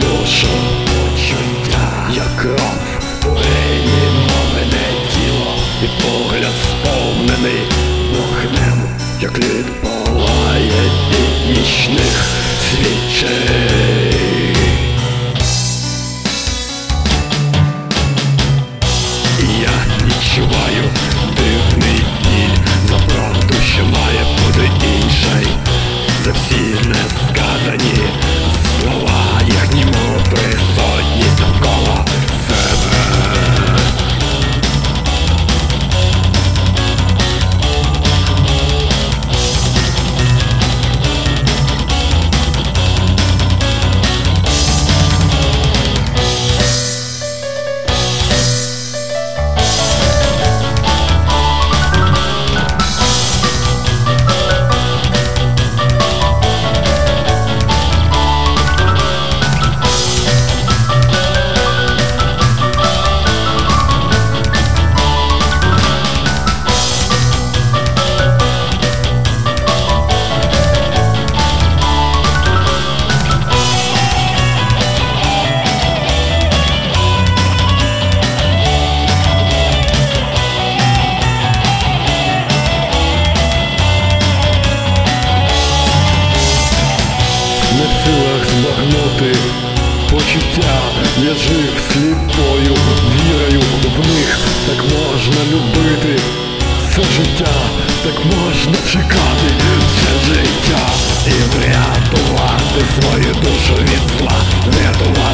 душу почуття, як кров мене тіло, і погляд сповнений вогнем, як лід палає від нічних не в силах збагнути почуття, я жив сліпою вірою в них, так можна любити. Все життя, так можна чекати. Все життя. І врятувати свою душу від зла, врятувати